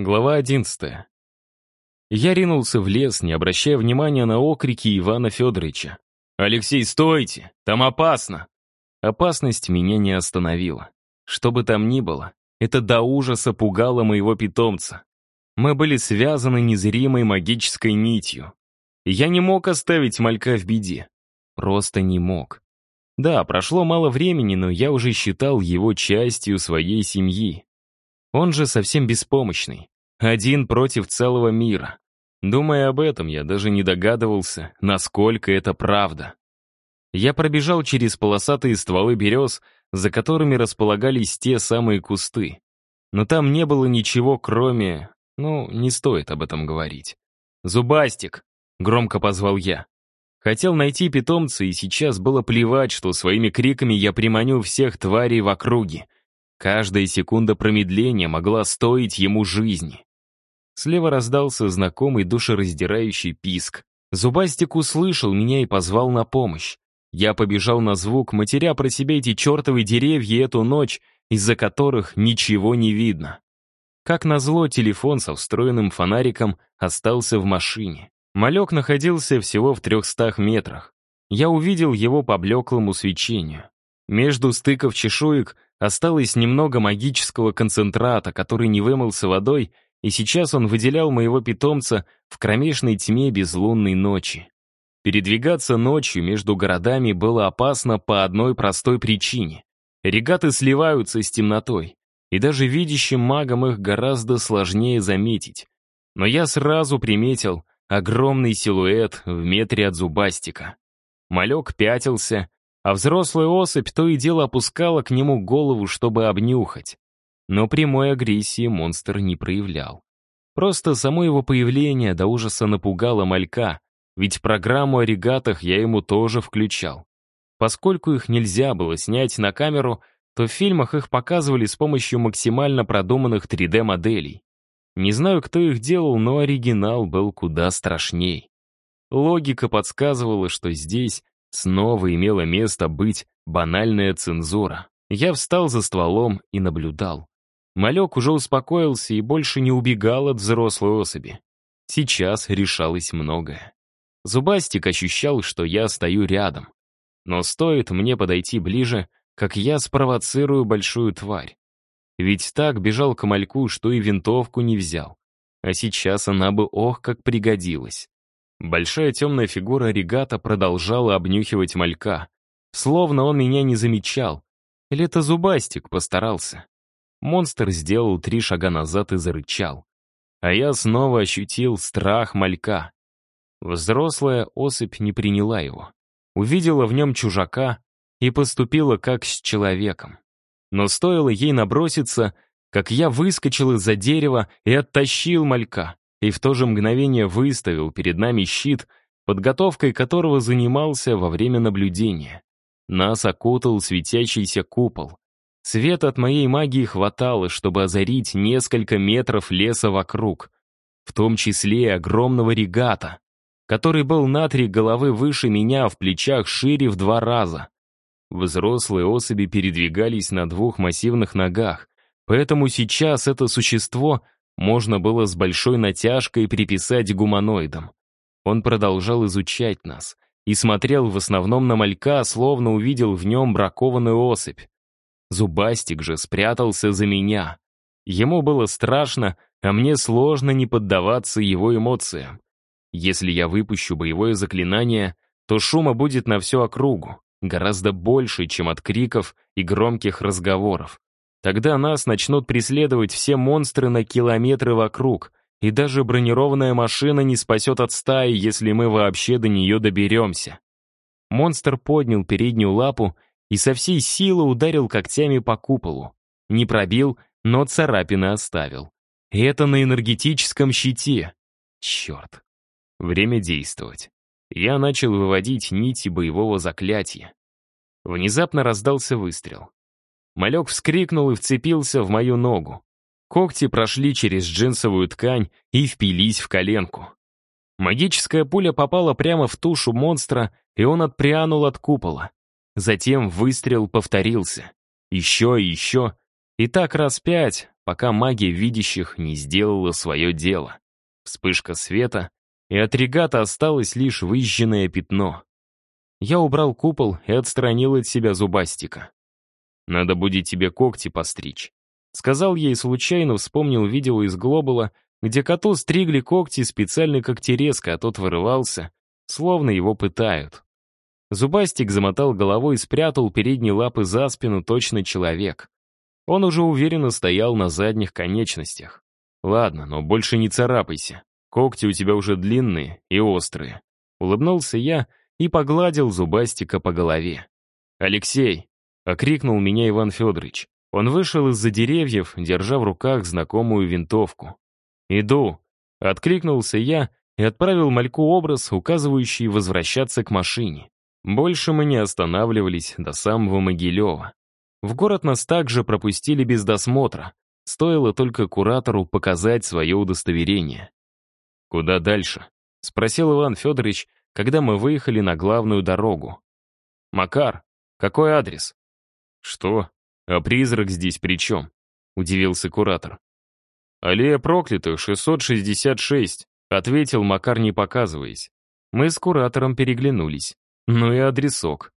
Глава 11. Я ринулся в лес, не обращая внимания на окрики Ивана Федоровича. «Алексей, стойте! Там опасно!» Опасность меня не остановила. Что бы там ни было, это до ужаса пугало моего питомца. Мы были связаны незримой магической нитью. я не мог оставить малька в беде. Просто не мог. Да, прошло мало времени, но я уже считал его частью своей семьи. Он же совсем беспомощный. Один против целого мира. Думая об этом, я даже не догадывался, насколько это правда. Я пробежал через полосатые стволы берез, за которыми располагались те самые кусты. Но там не было ничего, кроме... Ну, не стоит об этом говорить. «Зубастик!» — громко позвал я. Хотел найти питомца, и сейчас было плевать, что своими криками я приманю всех тварей в округе. Каждая секунда промедления могла стоить ему жизни. Слева раздался знакомый душераздирающий писк. Зубастик услышал меня и позвал на помощь. Я побежал на звук, матеря про себя эти чертовы деревья эту ночь, из-за которых ничего не видно. Как назло, телефон со встроенным фонариком остался в машине. Малек находился всего в трехстах метрах. Я увидел его по блеклому свечению. Между стыков чешуек осталось немного магического концентрата, который не вымылся водой, и сейчас он выделял моего питомца в кромешной тьме безлунной ночи. Передвигаться ночью между городами было опасно по одной простой причине. Регаты сливаются с темнотой, и даже видящим магам их гораздо сложнее заметить. Но я сразу приметил огромный силуэт в метре от зубастика. Малек пятился, а взрослая особь то и дело опускала к нему голову, чтобы обнюхать. Но прямой агрессии монстр не проявлял. Просто само его появление до ужаса напугало малька, ведь программу о регатах я ему тоже включал. Поскольку их нельзя было снять на камеру, то в фильмах их показывали с помощью максимально продуманных 3D-моделей. Не знаю, кто их делал, но оригинал был куда страшней. Логика подсказывала, что здесь Снова имела место быть банальная цензура. Я встал за стволом и наблюдал. Малек уже успокоился и больше не убегал от взрослой особи. Сейчас решалось многое. Зубастик ощущал, что я стою рядом. Но стоит мне подойти ближе, как я спровоцирую большую тварь. Ведь так бежал к мальку, что и винтовку не взял. А сейчас она бы ох, как пригодилась. Большая темная фигура регата продолжала обнюхивать малька. Словно он меня не замечал. Или это зубастик постарался. Монстр сделал три шага назад и зарычал. А я снова ощутил страх малька. Взрослая особь не приняла его. Увидела в нем чужака и поступила как с человеком. Но стоило ей наброситься, как я выскочил из-за дерева и оттащил малька и в то же мгновение выставил перед нами щит, подготовкой которого занимался во время наблюдения. Нас окутал светящийся купол. Света от моей магии хватало, чтобы озарить несколько метров леса вокруг, в том числе и огромного регата, который был на три головы выше меня, в плечах шире в два раза. Взрослые особи передвигались на двух массивных ногах, поэтому сейчас это существо — можно было с большой натяжкой приписать гуманоидам. Он продолжал изучать нас и смотрел в основном на малька, словно увидел в нем бракованную особь. Зубастик же спрятался за меня. Ему было страшно, а мне сложно не поддаваться его эмоциям. Если я выпущу боевое заклинание, то шума будет на всю округу, гораздо больше, чем от криков и громких разговоров. Тогда нас начнут преследовать все монстры на километры вокруг, и даже бронированная машина не спасет от стаи, если мы вообще до нее доберемся. Монстр поднял переднюю лапу и со всей силы ударил когтями по куполу. Не пробил, но царапины оставил. Это на энергетическом щите. Черт. Время действовать. Я начал выводить нити боевого заклятия. Внезапно раздался выстрел. Малек вскрикнул и вцепился в мою ногу. Когти прошли через джинсовую ткань и впились в коленку. Магическая пуля попала прямо в тушу монстра, и он отпрянул от купола. Затем выстрел повторился. Еще и еще. И так раз пять, пока магия видящих не сделала свое дело. Вспышка света, и от регата осталось лишь выжженное пятно. Я убрал купол и отстранил от себя зубастика. «Надо будет тебе когти постричь», — сказал и случайно вспомнил видео из Глобала, где коту стригли когти специальной когтерезкой, а тот вырывался, словно его пытают. Зубастик замотал головой и спрятал передние лапы за спину точно человек. Он уже уверенно стоял на задних конечностях. «Ладно, но больше не царапайся. Когти у тебя уже длинные и острые». Улыбнулся я и погладил Зубастика по голове. «Алексей!» — окрикнул меня Иван Федорович. Он вышел из-за деревьев, держа в руках знакомую винтовку. «Иду!» — откликнулся я и отправил мальку образ, указывающий возвращаться к машине. Больше мы не останавливались до самого Могилева. В город нас также пропустили без досмотра. Стоило только куратору показать свое удостоверение. «Куда дальше?» — спросил Иван Федорович, когда мы выехали на главную дорогу. «Макар, какой адрес?» «Что? А призрак здесь при чем?» — удивился куратор. «Аллея проклятых, 666», — ответил Макар, не показываясь. Мы с куратором переглянулись. Ну и адресок.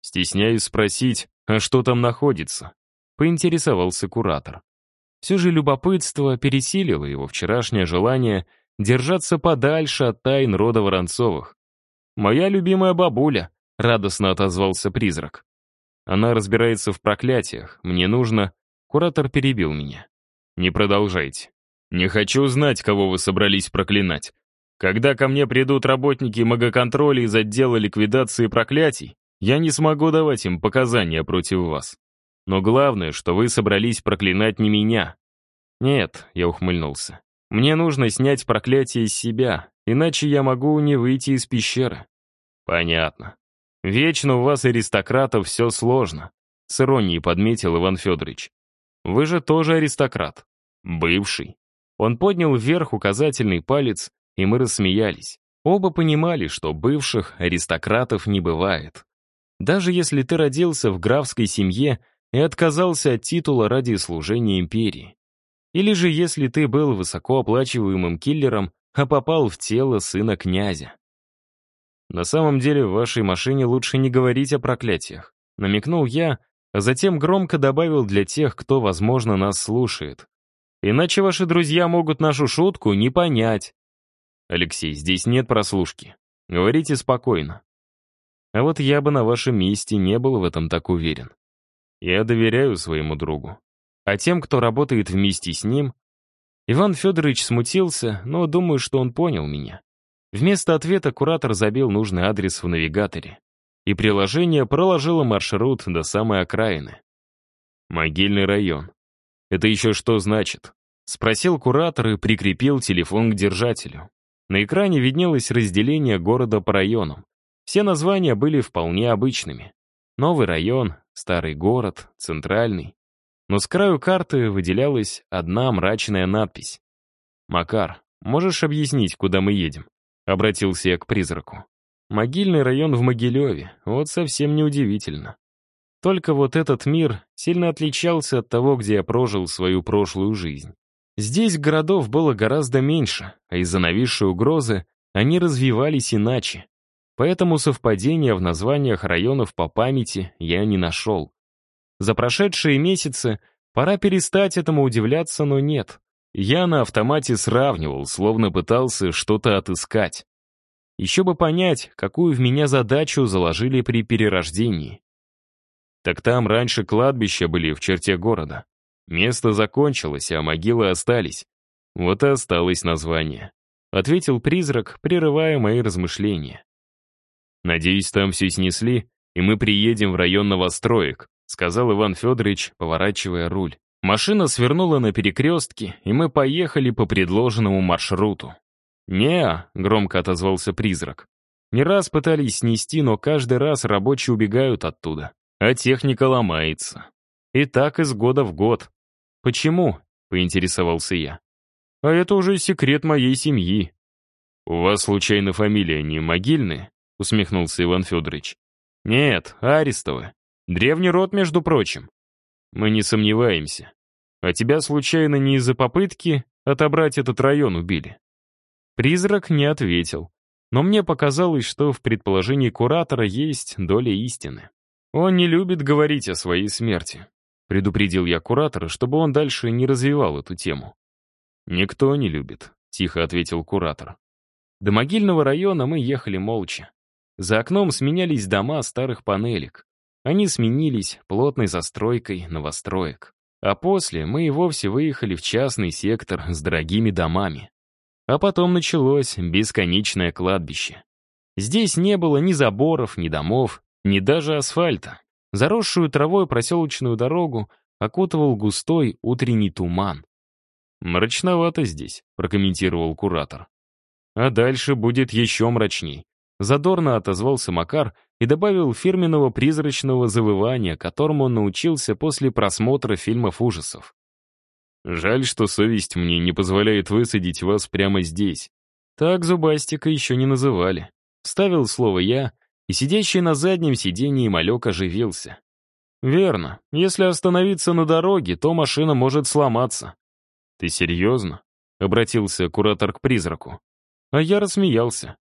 Стесняюсь спросить, а что там находится? Поинтересовался куратор. Все же любопытство пересилило его вчерашнее желание держаться подальше от тайн рода Воронцовых. «Моя любимая бабуля», — радостно отозвался призрак. «Она разбирается в проклятиях. Мне нужно...» Куратор перебил меня. «Не продолжайте. Не хочу знать, кого вы собрались проклинать. Когда ко мне придут работники магоконтроля из отдела ликвидации проклятий, я не смогу давать им показания против вас. Но главное, что вы собрались проклинать не меня. Нет, я ухмыльнулся. Мне нужно снять проклятие из себя, иначе я могу не выйти из пещеры. Понятно. Вечно у вас, аристократов, все сложно. С иронией подметил Иван Федорович. Вы же тоже аристократ. Бывший. Он поднял вверх указательный палец, и мы рассмеялись. Оба понимали, что бывших аристократов не бывает. Даже если ты родился в графской семье и отказался от титула ради служения империи. Или же если ты был высокооплачиваемым киллером, а попал в тело сына князя. На самом деле в вашей машине лучше не говорить о проклятиях, намекнул я, а затем громко добавил для тех, кто, возможно, нас слушает. Иначе ваши друзья могут нашу шутку не понять. Алексей, здесь нет прослушки. Говорите спокойно. А вот я бы на вашем месте не был в этом так уверен. Я доверяю своему другу. А тем, кто работает вместе с ним... Иван Федорович смутился, но думаю, что он понял меня. Вместо ответа куратор забил нужный адрес в навигаторе. И приложение проложило маршрут до самой окраины. Могильный район. Это еще что значит? Спросил куратор и прикрепил телефон к держателю. На экране виднелось разделение города по районам. Все названия были вполне обычными. Новый район, старый город, центральный. Но с краю карты выделялась одна мрачная надпись. «Макар, можешь объяснить, куда мы едем?» Обратился я к призраку. Могильный район в Могилеве, вот совсем неудивительно. Только вот этот мир сильно отличался от того, где я прожил свою прошлую жизнь. Здесь городов было гораздо меньше, а из-за нависшей угрозы они развивались иначе. Поэтому совпадения в названиях районов по памяти я не нашел. За прошедшие месяцы пора перестать этому удивляться, но нет. Я на автомате сравнивал, словно пытался что-то отыскать. Еще бы понять, какую в меня задачу заложили при перерождении. Так там раньше кладбища были в черте города. Место закончилось, а могилы остались. Вот и осталось название. Ответил призрак, прерывая мои размышления. «Надеюсь, там все снесли, и мы приедем в район новостроек», сказал Иван Федорович, поворачивая руль. Машина свернула на перекрестке, и мы поехали по предложенному маршруту. не громко отозвался призрак. Не раз пытались снести, но каждый раз рабочие убегают оттуда, а техника ломается. И так из года в год. «Почему?» — поинтересовался я. «А это уже секрет моей семьи». «У вас, случайно, фамилия не Могильная?» — усмехнулся Иван Федорович. «Нет, Арестовы. Древний род, между прочим». «Мы не сомневаемся. А тебя случайно не из-за попытки отобрать этот район убили?» Призрак не ответил, но мне показалось, что в предположении куратора есть доля истины. Он не любит говорить о своей смерти. Предупредил я куратора, чтобы он дальше не развивал эту тему. «Никто не любит», — тихо ответил куратор. До могильного района мы ехали молча. За окном сменялись дома старых панелек. Они сменились плотной застройкой новостроек. А после мы и вовсе выехали в частный сектор с дорогими домами. А потом началось бесконечное кладбище. Здесь не было ни заборов, ни домов, ни даже асфальта. Заросшую травой проселочную дорогу окутывал густой утренний туман. «Мрачновато здесь», — прокомментировал куратор. «А дальше будет еще мрачней». Задорно отозвался Макар и добавил фирменного призрачного завывания, которому он научился после просмотра фильмов ужасов. «Жаль, что совесть мне не позволяет высадить вас прямо здесь. Так Зубастика еще не называли». Ставил слово «я», и сидящий на заднем сиденье малек оживился. «Верно. Если остановиться на дороге, то машина может сломаться». «Ты серьезно?» — обратился куратор к призраку. А я рассмеялся.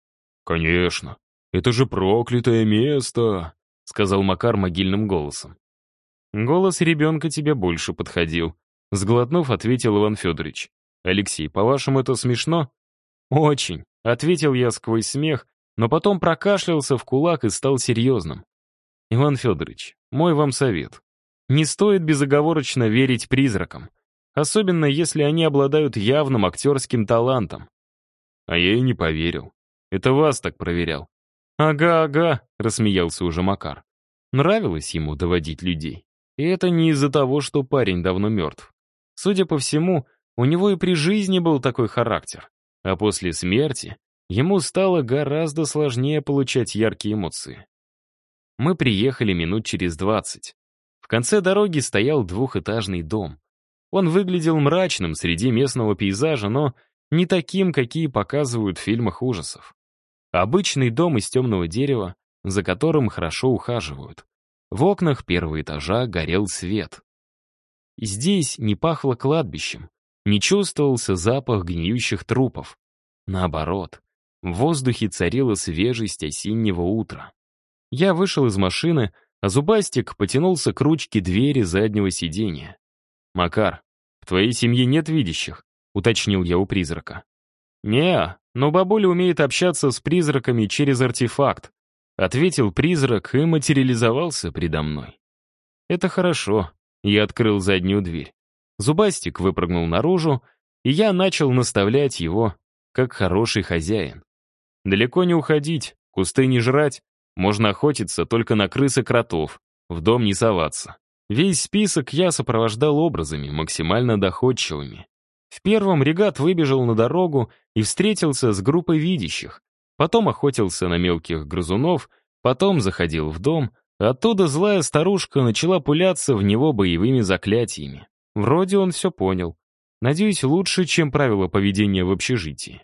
«Конечно. Это же проклятое место», — сказал Макар могильным голосом. «Голос ребенка тебе больше подходил», — сглотнув, ответил Иван Федорович. «Алексей, по-вашему, это смешно?» «Очень», — ответил я сквозь смех, но потом прокашлялся в кулак и стал серьезным. «Иван Федорович, мой вам совет. Не стоит безоговорочно верить призракам, особенно если они обладают явным актерским талантом». А я и не поверил. Это вас так проверял. «Ага, ага», — рассмеялся уже Макар. Нравилось ему доводить людей. И это не из-за того, что парень давно мертв. Судя по всему, у него и при жизни был такой характер. А после смерти ему стало гораздо сложнее получать яркие эмоции. Мы приехали минут через двадцать. В конце дороги стоял двухэтажный дом. Он выглядел мрачным среди местного пейзажа, но не таким, какие показывают в фильмах ужасов. Обычный дом из темного дерева, за которым хорошо ухаживают. В окнах первого этажа горел свет. Здесь не пахло кладбищем, не чувствовался запах гниющих трупов. Наоборот, в воздухе царила свежесть осеннего утра. Я вышел из машины, а Зубастик потянулся к ручке двери заднего сиденья. «Макар, в твоей семье нет видящих?» — уточнил я у призрака. Не но бабуля умеет общаться с призраками через артефакт», — ответил призрак и материализовался предо мной. «Это хорошо», — я открыл заднюю дверь. Зубастик выпрыгнул наружу, и я начал наставлять его, как хороший хозяин. Далеко не уходить, кусты не жрать, можно охотиться только на крыс и кротов, в дом не соваться. Весь список я сопровождал образами, максимально доходчивыми. В первом регат выбежал на дорогу и встретился с группой видящих. Потом охотился на мелких грызунов, потом заходил в дом, оттуда злая старушка начала пуляться в него боевыми заклятиями. Вроде он все понял. Надеюсь, лучше, чем правила поведения в общежитии.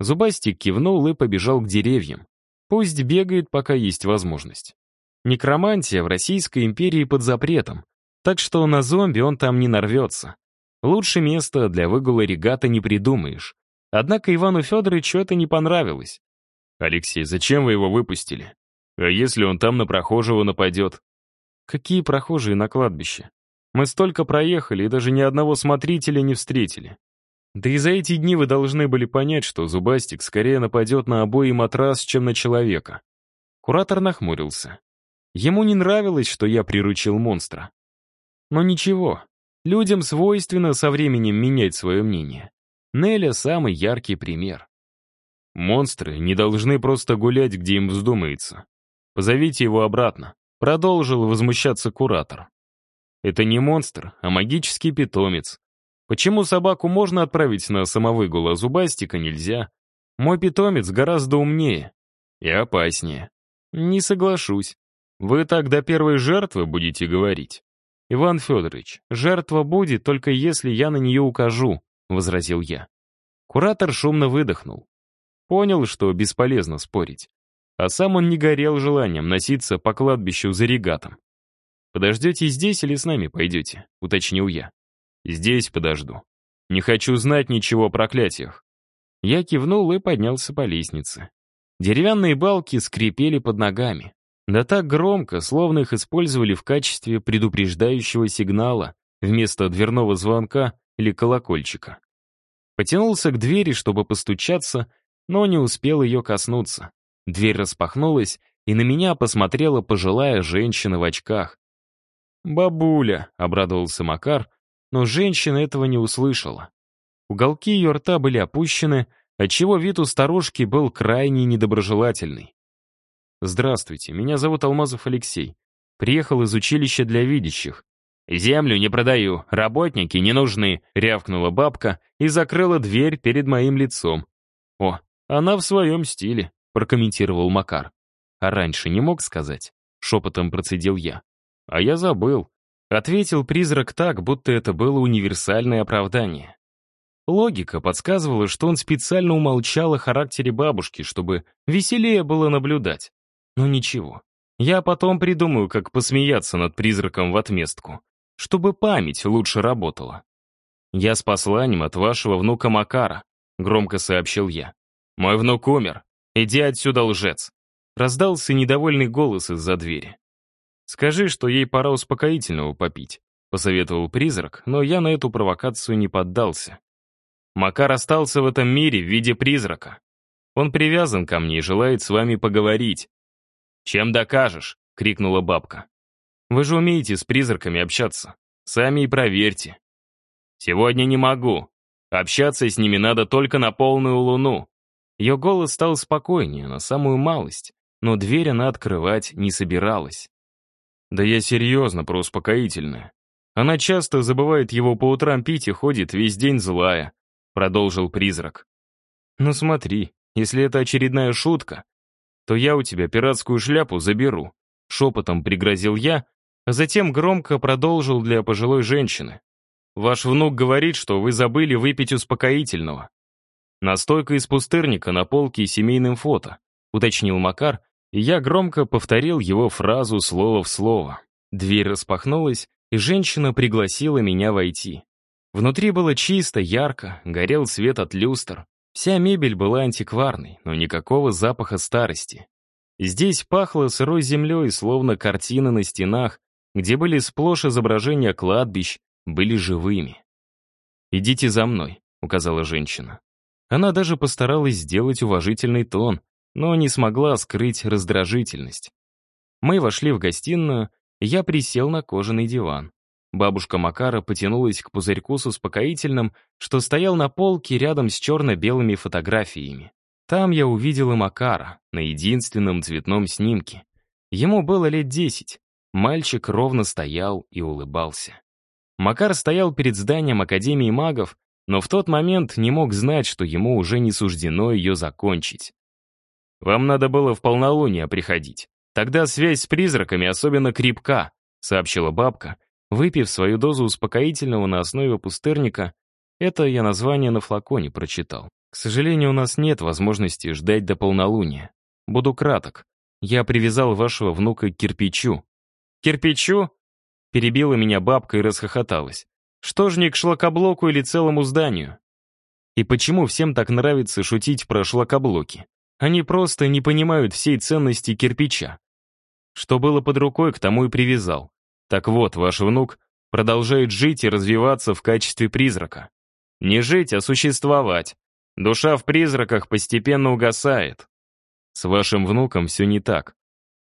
Зубастик кивнул и побежал к деревьям. Пусть бегает, пока есть возможность. Некромантия в Российской империи под запретом, так что на зомби он там не нарвется. Лучше места для выгула регата не придумаешь. Однако Ивану Федоровичу это не понравилось. «Алексей, зачем вы его выпустили? А если он там на прохожего нападет?» «Какие прохожие на кладбище? Мы столько проехали и даже ни одного смотрителя не встретили. Да и за эти дни вы должны были понять, что Зубастик скорее нападет на обои матрас, чем на человека». Куратор нахмурился. Ему не нравилось, что я приручил монстра. Но ничего, Людям свойственно со временем менять свое мнение. Неля — самый яркий пример. Монстры не должны просто гулять, где им вздумается. Позовите его обратно. Продолжил возмущаться куратор. Это не монстр, а магический питомец. Почему собаку можно отправить на самовыгул, а зубастика нельзя? Мой питомец гораздо умнее и опаснее. Не соглашусь. Вы так до первой жертвы будете говорить. «Иван Федорович, жертва будет, только если я на нее укажу», — возразил я. Куратор шумно выдохнул. Понял, что бесполезно спорить. А сам он не горел желанием носиться по кладбищу за регатом. «Подождете здесь или с нами пойдете?» — уточнил я. Здесь подожду. Не хочу знать ничего о проклятиях». Я кивнул и поднялся по лестнице. Деревянные балки скрипели под ногами. Да так громко, словно их использовали в качестве предупреждающего сигнала вместо дверного звонка или колокольчика. Потянулся к двери, чтобы постучаться, но не успел ее коснуться. Дверь распахнулась, и на меня посмотрела пожилая женщина в очках. «Бабуля», — обрадовался Макар, но женщина этого не услышала. Уголки ее рта были опущены, отчего вид у старушки был крайне недоброжелательный. «Здравствуйте, меня зовут Алмазов Алексей. Приехал из училища для видящих. «Землю не продаю, работники не нужны», — рявкнула бабка и закрыла дверь перед моим лицом. «О, она в своем стиле», — прокомментировал Макар. «А раньше не мог сказать?» — шепотом процедил я. «А я забыл», — ответил призрак так, будто это было универсальное оправдание. Логика подсказывала, что он специально умолчал о характере бабушки, чтобы веселее было наблюдать. Но ничего, я потом придумаю, как посмеяться над призраком в отместку чтобы память лучше работала. «Я с посланием от вашего внука Макара», — громко сообщил я. «Мой внук умер. Иди отсюда, лжец!» Раздался недовольный голос из-за двери. «Скажи, что ей пора успокоительного попить», — посоветовал призрак, но я на эту провокацию не поддался. Макар остался в этом мире в виде призрака. Он привязан ко мне и желает с вами поговорить. «Чем докажешь?» — крикнула бабка. Вы же умеете с призраками общаться. Сами и проверьте. Сегодня не могу. Общаться с ними надо только на полную луну. Ее голос стал спокойнее, на самую малость, но дверь она открывать не собиралась. Да я серьезно про успокоительное. Она часто забывает его по утрам пить и ходит весь день злая, продолжил призрак. Ну смотри, если это очередная шутка, то я у тебя пиратскую шляпу заберу. Шепотом пригрозил я, а затем громко продолжил для пожилой женщины. «Ваш внук говорит, что вы забыли выпить успокоительного». «Настойка из пустырника на полке с семейным фото», уточнил Макар, и я громко повторил его фразу слово в слово. Дверь распахнулась, и женщина пригласила меня войти. Внутри было чисто, ярко, горел свет от люстр. Вся мебель была антикварной, но никакого запаха старости. Здесь пахло сырой землей, словно картины на стенах, где были сплошь изображения кладбищ, были живыми. «Идите за мной», — указала женщина. Она даже постаралась сделать уважительный тон, но не смогла скрыть раздражительность. Мы вошли в гостиную, я присел на кожаный диван. Бабушка Макара потянулась к пузырьку с успокоительным, что стоял на полке рядом с черно-белыми фотографиями. Там я увидел и Макара, на единственном цветном снимке. Ему было лет десять, Мальчик ровно стоял и улыбался. Макар стоял перед зданием Академии магов, но в тот момент не мог знать, что ему уже не суждено ее закончить. «Вам надо было в полнолуние приходить. Тогда связь с призраками особенно крепка», — сообщила бабка, выпив свою дозу успокоительного на основе пустырника. Это я название на флаконе прочитал. К сожалению, у нас нет возможности ждать до полнолуния. Буду краток. Я привязал вашего внука к кирпичу, «Кирпичу?» Перебила меня бабка и расхохоталась. «Что ж не к шлакоблоку или целому зданию?» И почему всем так нравится шутить про шлакоблоки? Они просто не понимают всей ценности кирпича. Что было под рукой, к тому и привязал. Так вот, ваш внук продолжает жить и развиваться в качестве призрака. Не жить, а существовать. Душа в призраках постепенно угасает. С вашим внуком все не так.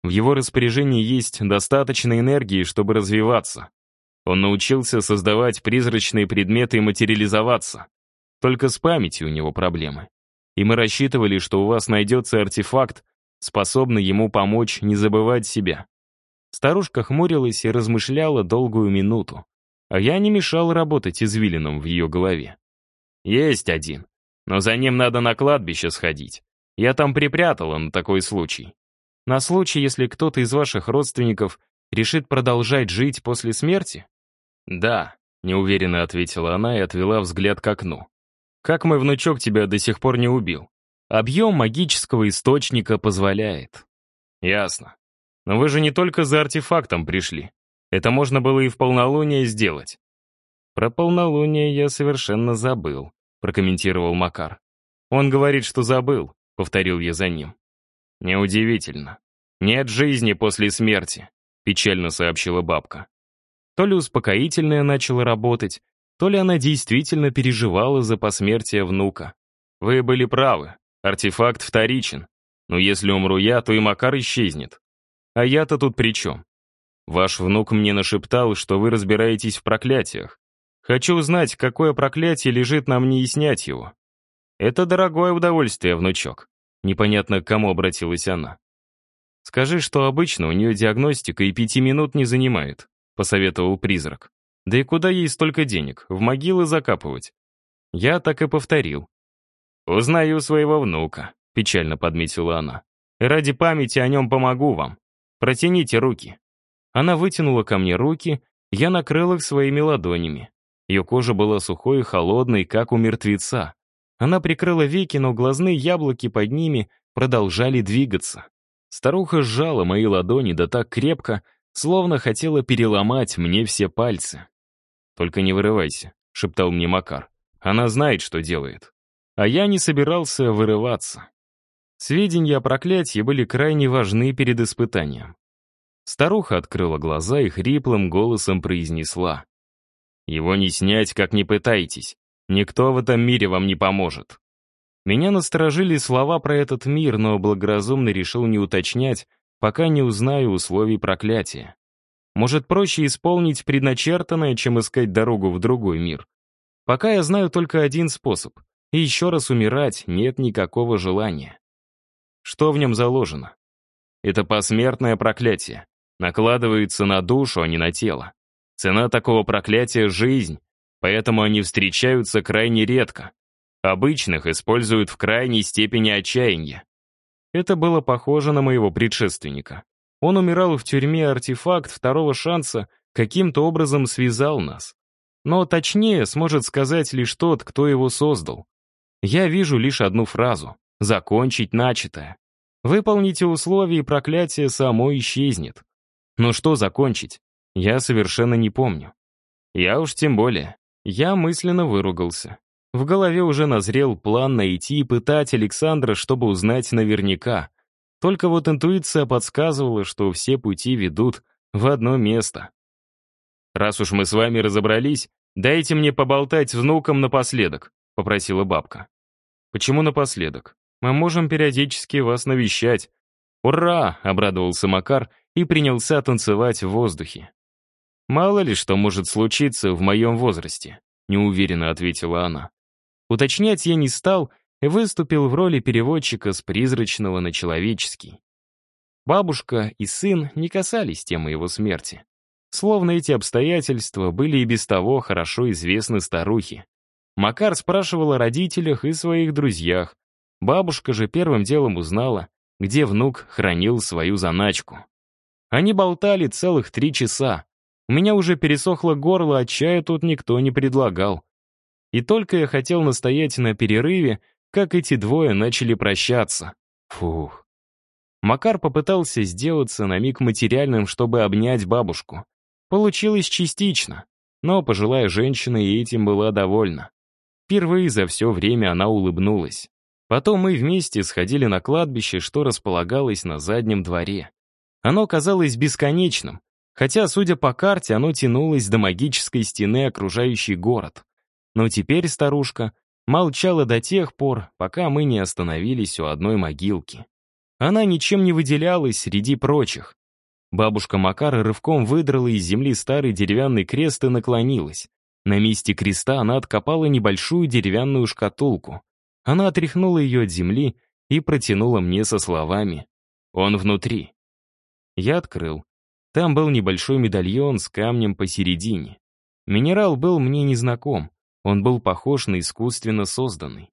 В его распоряжении есть достаточно энергии, чтобы развиваться. Он научился создавать призрачные предметы и материализоваться. Только с памятью у него проблемы. И мы рассчитывали, что у вас найдется артефакт, способный ему помочь не забывать себя. Старушка хмурилась и размышляла долгую минуту. А я не мешал работать извилином в ее голове. Есть один. Но за ним надо на кладбище сходить. Я там припрятала на такой случай. На случай, если кто-то из ваших родственников решит продолжать жить после смерти? Да, неуверенно ответила она и отвела взгляд к окну. Как мой внучок тебя до сих пор не убил? Объем магического источника позволяет. Ясно. Но вы же не только за артефактом пришли. Это можно было и в полнолуние сделать. «Про полнолуние я совершенно забыл», — прокомментировал Макар. «Он говорит, что забыл», — повторил я за ним. «Неудивительно. Нет жизни после смерти», — печально сообщила бабка. То ли успокоительное начало работать, то ли она действительно переживала за посмертие внука. «Вы были правы. Артефакт вторичен. Но если умру я, то и Макар исчезнет. А я-то тут при чем? Ваш внук мне нашептал, что вы разбираетесь в проклятиях. Хочу узнать, какое проклятие лежит на мне и снять его. Это дорогое удовольствие, внучок. Непонятно, к кому обратилась она. Скажи, что обычно у нее диагностика и пяти минут не занимает, посоветовал призрак. Да и куда ей столько денег? В могилы закапывать? Я так и повторил. «Узнаю своего внука», — печально подметила она. «Ради памяти о нем помогу вам. Протяните руки». Она вытянула ко мне руки, я накрыл их своими ладонями. Ее кожа была сухой и холодной, как у мертвеца. Она прикрыла веки, но глазные яблоки под ними продолжали двигаться. Старуха сжала мои ладони да так крепко, словно хотела переломать мне все пальцы. «Только не вырывайся», — шептал мне Макар. «Она знает, что делает». А я не собирался вырываться. Сведения о проклятии были крайне важны перед испытанием. Старуха открыла глаза и хриплым голосом произнесла. «Его не снять, как не пытайтесь. Никто в этом мире вам не поможет». Меня насторожили слова про этот мир, но благоразумно решил не уточнять, пока не узнаю условий проклятия. Может, проще исполнить предначертанное, чем искать дорогу в другой мир. Пока я знаю только один способ и еще раз умирать нет никакого желания. Что в нем заложено? Это посмертное проклятие. Накладывается на душу, а не на тело. Цена такого проклятия — жизнь, поэтому они встречаются крайне редко. Обычных используют в крайней степени отчаяния. Это было похоже на моего предшественника. Он умирал в тюрьме, артефакт второго шанса каким-то образом связал нас. Но точнее сможет сказать лишь тот, кто его создал. Я вижу лишь одну фразу — закончить начатое. Выполните условия, и проклятие само исчезнет. Но что закончить? Я совершенно не помню. Я уж тем более. Я мысленно выругался. В голове уже назрел план найти и пытать Александра, чтобы узнать наверняка. Только вот интуиция подсказывала, что все пути ведут в одно место. «Раз уж мы с вами разобрались, дайте мне поболтать с внуком напоследок», — попросила бабка. «Почему напоследок? Мы можем периодически вас навещать». «Ура!» — обрадовался Макар и принялся танцевать в воздухе. «Мало ли что может случиться в моем возрасте», — неуверенно ответила она. Уточнять я не стал и выступил в роли переводчика с призрачного на человеческий. Бабушка и сын не касались темы его смерти. Словно эти обстоятельства были и без того хорошо известны старухе. Макар спрашивал о родителях и своих друзьях. Бабушка же первым делом узнала, где внук хранил свою заначку. Они болтали целых три часа. У меня уже пересохло горло, а чая тут никто не предлагал. И только я хотел настоять на перерыве, как эти двое начали прощаться. Фух. Макар попытался сделаться на миг материальным, чтобы обнять бабушку. Получилось частично, но пожилая женщина и этим была довольна. Впервые за все время она улыбнулась. Потом мы вместе сходили на кладбище, что располагалось на заднем дворе. Оно казалось бесконечным, хотя, судя по карте, оно тянулось до магической стены, окружающей город. Но теперь старушка молчала до тех пор, пока мы не остановились у одной могилки. Она ничем не выделялась среди прочих. Бабушка Макара рывком выдрала из земли старый деревянный крест и наклонилась. На месте креста она откопала небольшую деревянную шкатулку. Она отряхнула ее от земли и протянула мне со словами «Он внутри». Я открыл. Там был небольшой медальон с камнем посередине. Минерал был мне незнаком, он был похож на искусственно созданный.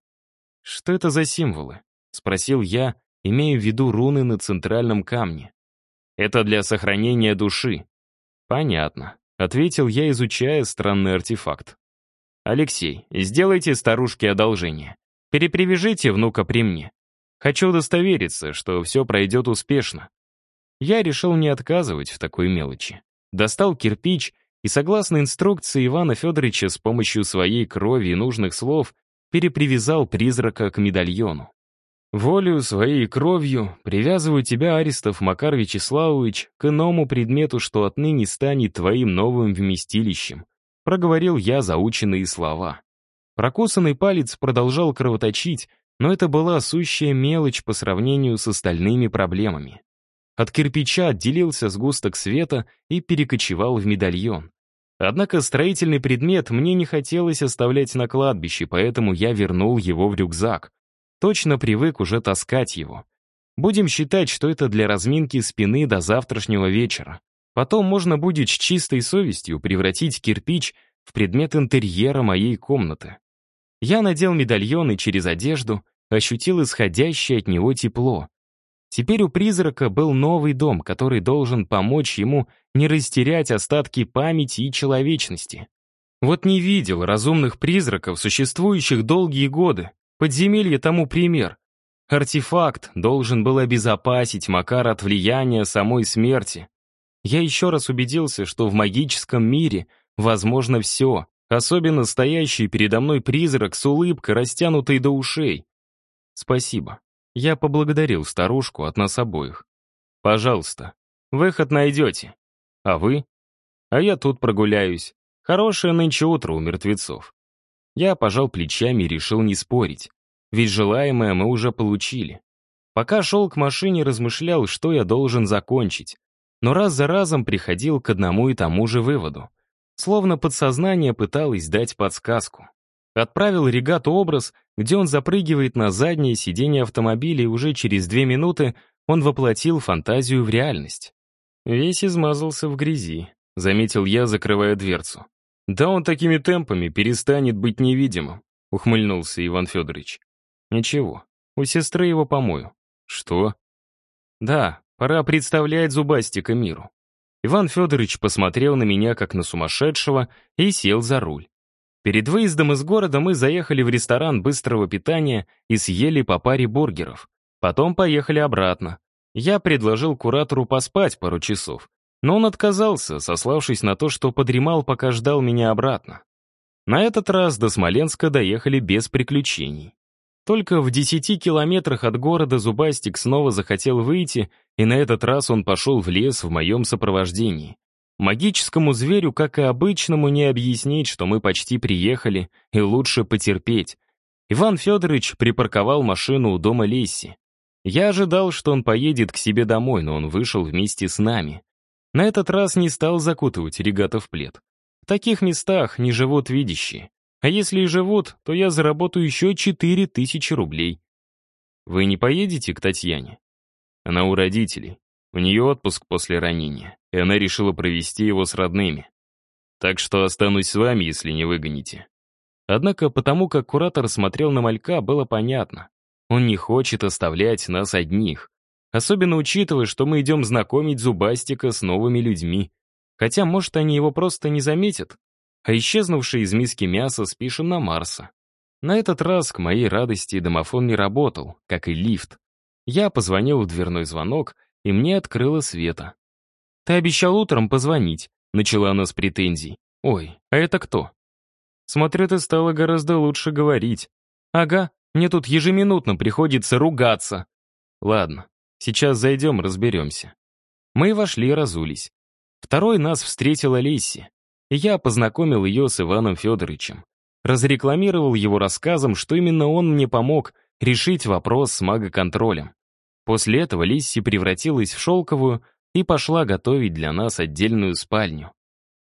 «Что это за символы?» — спросил я, имея в виду руны на центральном камне. «Это для сохранения души». «Понятно. — ответил я, изучая странный артефакт. «Алексей, сделайте старушке одолжение. Перепривяжите внука при мне. Хочу удостовериться, что все пройдет успешно». Я решил не отказывать в такой мелочи. Достал кирпич и, согласно инструкции Ивана Федоровича, с помощью своей крови и нужных слов перепривязал призрака к медальону. Волею своей кровью привязываю тебя, Аристов Макар Вячеславович, к иному предмету, что отныне станет твоим новым вместилищем. Проговорил я заученные слова. Прокусанный палец продолжал кровоточить, но это была сущая мелочь по сравнению с остальными проблемами. От кирпича отделился сгусток света и перекочевал в медальон. Однако строительный предмет мне не хотелось оставлять на кладбище, поэтому я вернул его в рюкзак. Точно привык уже таскать его. Будем считать, что это для разминки спины до завтрашнего вечера. Потом можно будет с чистой совестью превратить кирпич в предмет интерьера моей комнаты. Я надел медальон и через одежду ощутил исходящее от него тепло. Теперь у призрака был новый дом, который должен помочь ему не растерять остатки памяти и человечности. Вот не видел разумных призраков, существующих долгие годы, Подземелье тому пример. Артефакт должен был обезопасить Макар от влияния самой смерти. Я еще раз убедился, что в магическом мире возможно все, особенно стоящий передо мной призрак с улыбкой, растянутой до ушей. Спасибо. Я поблагодарил старушку от нас обоих. Пожалуйста, выход найдете. А вы? А я тут прогуляюсь. Хорошее нынче утро у мертвецов. Я пожал плечами и решил не спорить. Ведь желаемое мы уже получили. Пока шел к машине, размышлял, что я должен закончить. Но раз за разом приходил к одному и тому же выводу. Словно подсознание пыталось дать подсказку. Отправил регату образ, где он запрыгивает на заднее сиденье автомобиля, и уже через две минуты он воплотил фантазию в реальность. Весь измазался в грязи, заметил я, закрывая дверцу. «Да он такими темпами перестанет быть невидимым», — ухмыльнулся Иван Федорович. «Ничего, у сестры его помою». «Что?» «Да, пора представлять зубастика миру». Иван Федорович посмотрел на меня как на сумасшедшего и сел за руль. Перед выездом из города мы заехали в ресторан быстрого питания и съели по паре бургеров. Потом поехали обратно. Я предложил куратору поспать пару часов, но он отказался, сославшись на то, что подремал, пока ждал меня обратно. На этот раз до Смоленска доехали без приключений. Только в десяти километрах от города Зубастик снова захотел выйти, и на этот раз он пошел в лес в моем сопровождении. Магическому зверю, как и обычному, не объяснить, что мы почти приехали, и лучше потерпеть. Иван Федорович припарковал машину у дома Лесси. Я ожидал, что он поедет к себе домой, но он вышел вместе с нами. На этот раз не стал закутывать регата в плед. В таких местах не живут видящие. А если и живут, то я заработаю еще четыре тысячи рублей. Вы не поедете к Татьяне? Она у родителей. У нее отпуск после ранения, и она решила провести его с родными. Так что останусь с вами, если не выгоните. Однако потому, как куратор смотрел на малька, было понятно. Он не хочет оставлять нас одних. Особенно учитывая, что мы идем знакомить Зубастика с новыми людьми. Хотя, может, они его просто не заметят. А исчезнувший из миски мясо спишем на Марса. На этот раз, к моей радости, домофон не работал, как и лифт. Я позвонил в дверной звонок, и мне открыла Света. «Ты обещал утром позвонить», — начала она с претензий. «Ой, а это кто?» «Смотрю, ты стала гораздо лучше говорить». «Ага, мне тут ежеминутно приходится ругаться». «Ладно, Сейчас зайдем, разберемся». Мы вошли и разулись. Второй нас встретила Лесси, и я познакомил ее с Иваном Федоровичем. Разрекламировал его рассказом, что именно он мне помог решить вопрос с магоконтролем. После этого Лисси превратилась в шелковую и пошла готовить для нас отдельную спальню.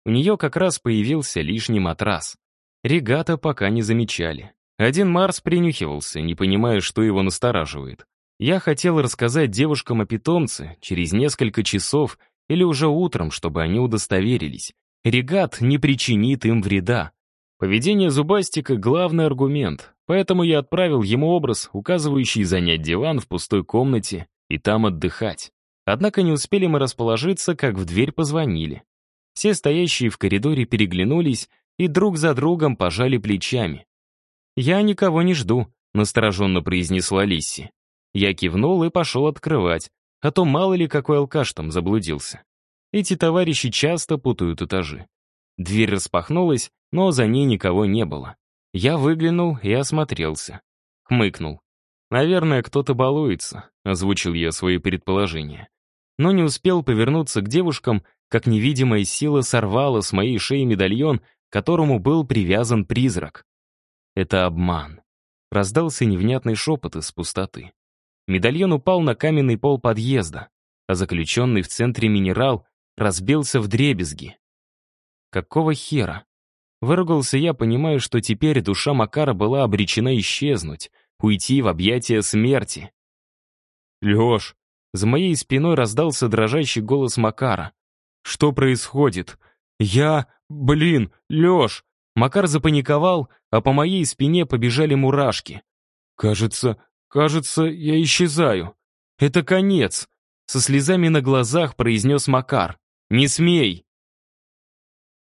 У нее как раз появился лишний матрас. Регата пока не замечали. Один Марс принюхивался, не понимая, что его настораживает. Я хотел рассказать девушкам о питомце через несколько часов или уже утром, чтобы они удостоверились. Регат не причинит им вреда. Поведение Зубастика — главный аргумент, поэтому я отправил ему образ, указывающий занять диван в пустой комнате и там отдыхать. Однако не успели мы расположиться, как в дверь позвонили. Все стоящие в коридоре переглянулись и друг за другом пожали плечами. «Я никого не жду», — настороженно произнесла Лисси. Я кивнул и пошел открывать, а то мало ли какой алкаш там заблудился. Эти товарищи часто путают этажи. Дверь распахнулась, но за ней никого не было. Я выглянул и осмотрелся. Хмыкнул. «Наверное, кто-то балуется», — озвучил я свои предположения. Но не успел повернуться к девушкам, как невидимая сила сорвала с моей шеи медальон, к которому был привязан призрак. Это обман. Раздался невнятный шепот из пустоты. Медальон упал на каменный пол подъезда, а заключенный в центре минерал разбился в дребезги. Какого хера? Выругался я, понимая, что теперь душа Макара была обречена исчезнуть, уйти в объятия смерти. «Лёш!» За моей спиной раздался дрожащий голос Макара. «Что происходит? Я... Блин, Лёш!» Макар запаниковал, а по моей спине побежали мурашки. «Кажется, кажется, я исчезаю. Это конец!» Со слезами на глазах произнес Макар. «Не смей!»